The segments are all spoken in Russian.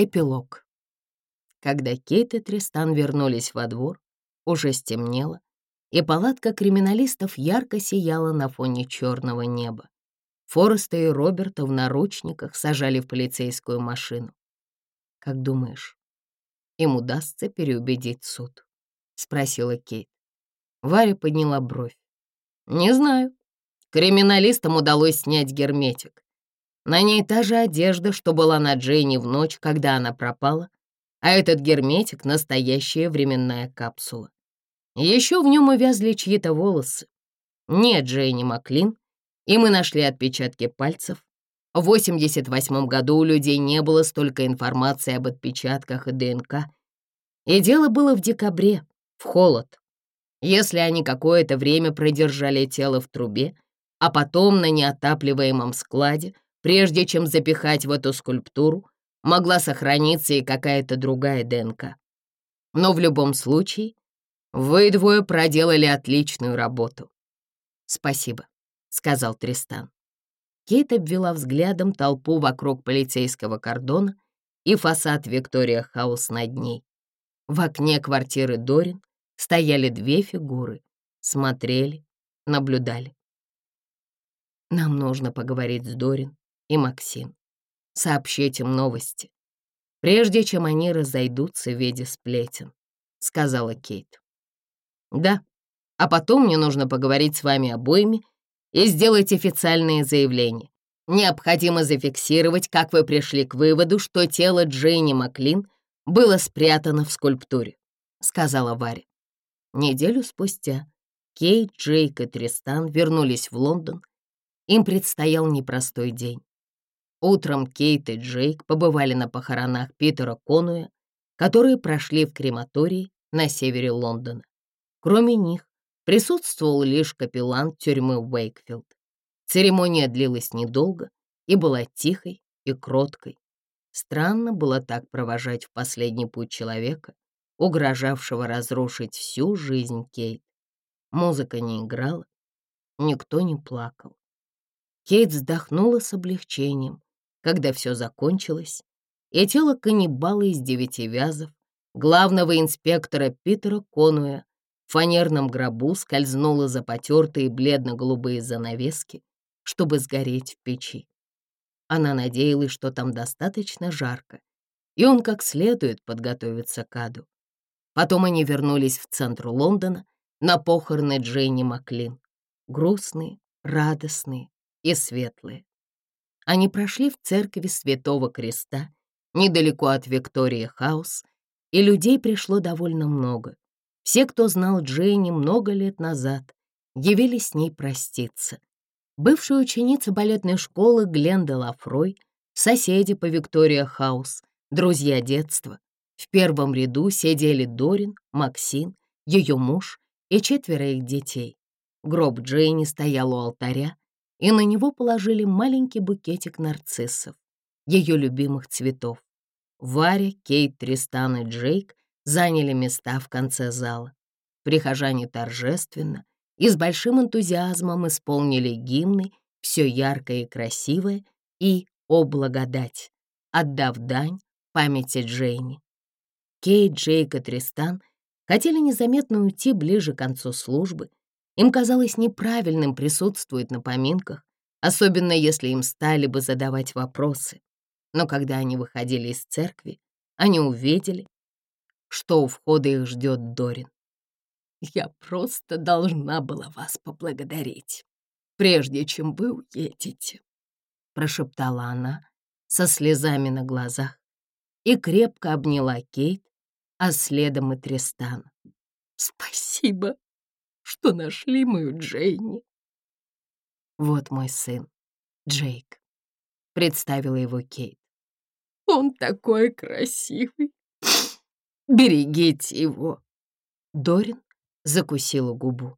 Эпилог. Когда Кейт и Тристан вернулись во двор, уже стемнело, и палатка криминалистов ярко сияла на фоне черного неба. Фореста и Роберта в наручниках сажали в полицейскую машину. «Как думаешь, им удастся переубедить суд?» — спросила Кейт. Варя подняла бровь. «Не знаю. Криминалистам удалось снять герметик. На ней та же одежда, что была на Джейни в ночь, когда она пропала, а этот герметик — настоящая временная капсула. Еще в нем увязли чьи-то волосы. Нет, Джейни Маклин, и мы нашли отпечатки пальцев. В 88 году у людей не было столько информации об отпечатках и ДНК. И дело было в декабре, в холод. Если они какое-то время продержали тело в трубе, а потом на неотапливаемом складе — Прежде чем запихать в эту скульптуру, могла сохраниться и какая-то другая ДНК. Но в любом случае, вы двое проделали отличную работу. «Спасибо», — сказал Тристан. Кейт обвела взглядом толпу вокруг полицейского кордона и фасад Виктория Хаус над ней. В окне квартиры Дорин стояли две фигуры, смотрели, наблюдали. «Нам нужно поговорить с Дорин и Максим. сообщите им новости, прежде чем они разойдутся в виде сплетен», — сказала Кейт. «Да, а потом мне нужно поговорить с вами обоими и сделать официальное заявление. Необходимо зафиксировать, как вы пришли к выводу, что тело Джейни Маклин было спрятано в скульптуре», — сказала Варя. Неделю спустя Кейт, Джейк и Тристан вернулись в Лондон. Им предстоял непростой день. Утром Кейт и Джейк побывали на похоронах Питера Конуя, которые прошли в крематории на севере Лондона. Кроме них присутствовал лишь капеллан тюрьмы Уэйкфилд. Церемония длилась недолго и была тихой и кроткой. Странно было так провожать в последний путь человека, угрожавшего разрушить всю жизнь Кейт. Музыка не играла, никто не плакал. Кейт вздохнула с облегчением, когда все закончилось, и тело каннибала из девяти вязов, главного инспектора Питера Конуя в фанерном гробу скользнуло за потертые бледно-голубые занавески, чтобы сгореть в печи. Она надеялась, что там достаточно жарко, и он как следует подготовится к аду. Потом они вернулись в центр Лондона на похороны Дженни Маклин, грустные, радостные и светлые они прошли в церкви Святого Креста, недалеко от Виктория Хаус, и людей пришло довольно много. Все, кто знал Джейни много лет назад, явились с ней проститься. Бывшая ученица балетной школы Гленда Лафрой, соседи по Виктория Хаус, друзья детства. В первом ряду сидели Дорин, Максин, ее муж и четверо их детей. Гроб Джейни стоял у алтаря, и на него положили маленький букетик нарциссов, ее любимых цветов. Варя, Кейт, Тристан и Джейк заняли места в конце зала. Прихожане торжественно и с большим энтузиазмом исполнили гимны «Все яркое и красивое» и «О благодать», отдав дань памяти Джейни. Кейт, Джейк и Тристан хотели незаметно уйти ближе к концу службы, им казалось неправильным присутствовать на поминках, особенно если им стали бы задавать вопросы. Но когда они выходили из церкви, они увидели, что у входа их ждет Дорин. «Я просто должна была вас поблагодарить, прежде чем вы уедете», — прошептала она со слезами на глазах и крепко обняла Кейт, а следом и Тристан. «Спасибо!» что нашли мою Джейни. Вот мой сын, Джейк, представила его Кейт. Он такой красивый. Берегите его. Дорин закусила губу.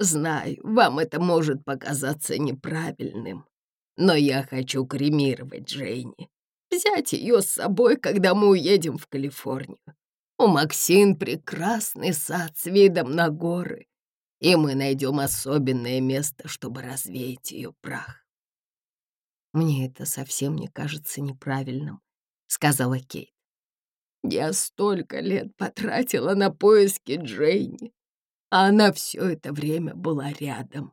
Знаю, вам это может показаться неправильным, но я хочу кремировать Джейни, взять ее с собой, когда мы уедем в Калифорнию. У Максин прекрасный сад с видом на горы, и мы найдем особенное место, чтобы развеять ее прах. «Мне это совсем не кажется неправильным», — сказала Кейт. «Я столько лет потратила на поиски Джейни, а она все это время была рядом.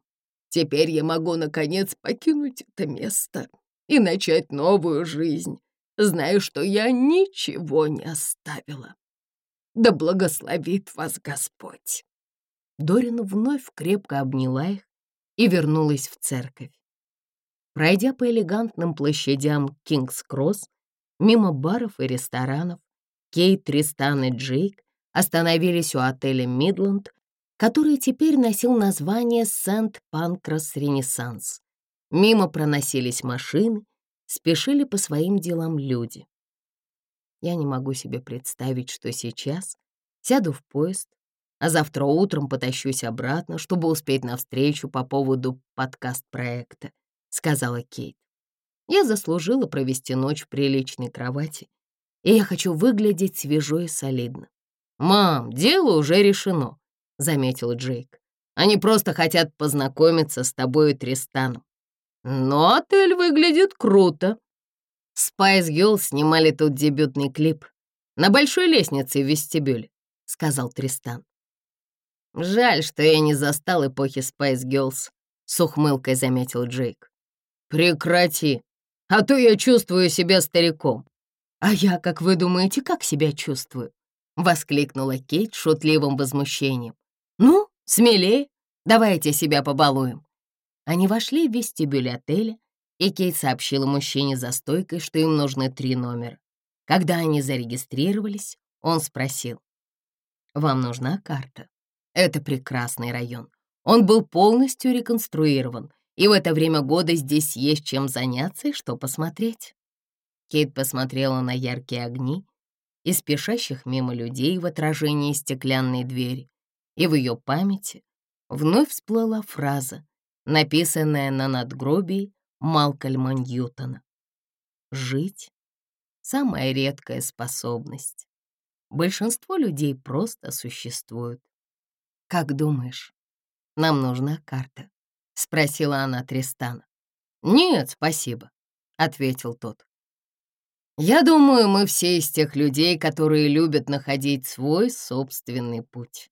Теперь я могу, наконец, покинуть это место и начать новую жизнь, зная, что я ничего не оставила. Да благословит вас Господь!» Дорина вновь крепко обняла их и вернулась в церковь. Пройдя по элегантным площадям Кингс-Кросс, мимо баров и ресторанов, Кейт, Тристан и Джейк остановились у отеля «Мидланд», который теперь носил название «Сент-Панкрас Ренессанс». Мимо проносились машины, спешили по своим делам люди. Я не могу себе представить, что сейчас сяду в поезд, а завтра утром потащусь обратно, чтобы успеть навстречу по поводу подкаст-проекта», — сказала Кейт. «Я заслужила провести ночь в приличной кровати, и я хочу выглядеть свежо и солидно». «Мам, дело уже решено», — заметил Джейк. «Они просто хотят познакомиться с тобой и Тристаном». «Но отель выглядит круто». Spice Girls снимали тут дебютный клип на большой лестнице в вестибюле, — сказал Тристан. «Жаль, что я не застал эпохи Spice Girls», — с ухмылкой заметил Джейк. «Прекрати, а то я чувствую себя стариком». «А я, как вы думаете, как себя чувствую?» — воскликнула Кейт шутливым возмущением. «Ну, смелее, давайте себя побалуем». Они вошли в вестибюль отеля, и Кейт сообщила мужчине за стойкой, что им нужны три номера. Когда они зарегистрировались, он спросил, «Вам нужна карта?» Это прекрасный район. Он был полностью реконструирован, и в это время года здесь есть чем заняться и что посмотреть. Кейт посмотрела на яркие огни и спешащих мимо людей в отражении стеклянной двери, и в ее памяти вновь всплыла фраза, написанная на надгробии Малкольма Ньютона. «Жить — самая редкая способность. Большинство людей просто существуют. «Как думаешь, нам нужна карта?» — спросила она Тристана. «Нет, спасибо», — ответил тот. «Я думаю, мы все из тех людей, которые любят находить свой собственный путь.